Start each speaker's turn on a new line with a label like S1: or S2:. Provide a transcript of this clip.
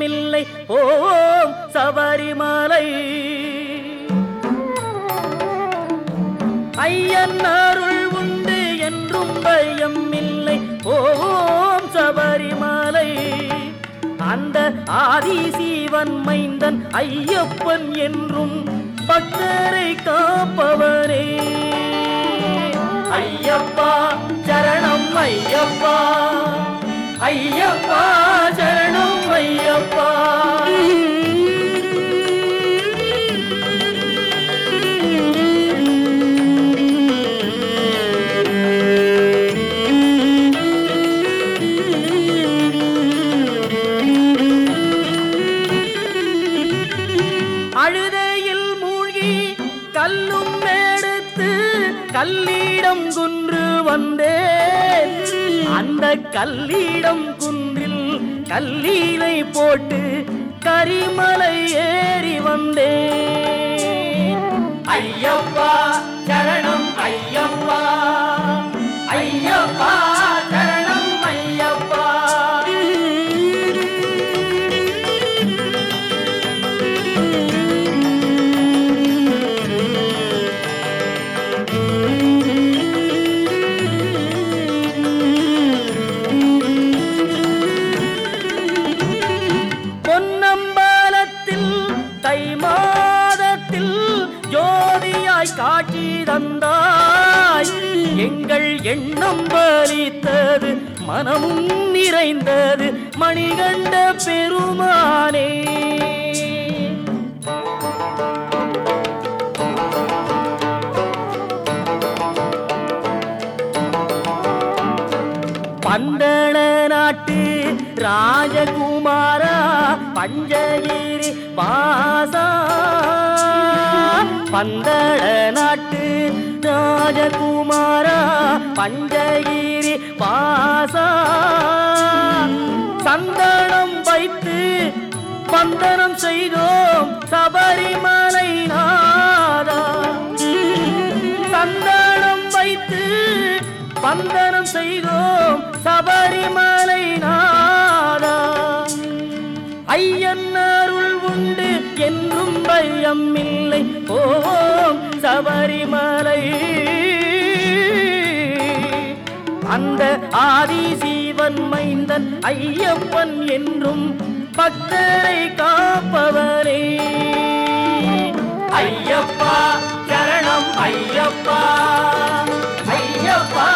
S1: இல்லை. ஓம் சபரிமலை. ஐயன் அருள் உண்டு என்றும் பயம் இல்லை. ஓம் சபரிமலை. அந்த ஆதிசீவன் மைந்தன் ஐயப்பன் என்றும் பக்தரை காப்பவரே ஐயப்பா சரணம் ஐயப்பா. ஐயப்பா கல்லீடம் குன்று வந்தேன் அந்த கல்லீடம் குன்றில் கல்லீலை போட்டு கரிமலை ஏறி வந்தேன் ஐயப்பா! காட்சி தந்தாய். எங்கள் எண்ணம் பலித்தது மனமும் நிறைந்தது மணிகண்ட பெருமானே. பந்தள நாட்டு ராஜகுமாரா பஞ்சகிரி பாசா. பந்தள நாட்டு ராஜகுமாரா பஞ்சகிரி பாசா. சந்தனம் வைத்து பந்தனம் செய்தோம் சபரிமலை நாதா. சந்தனம் வைத்து பந்தனம் செய்தோம் சபரிமலை நாதா. என்றும் பயம் இல்லை. ஓம் சபரிமலை. அந்த ஆதி சீவன் மைந்தன் ஐயப்பன் என்றும் பக்தரை காப்பவரே ஐயப்பா சரணம் ஐயப்பா. ஐயப்பா.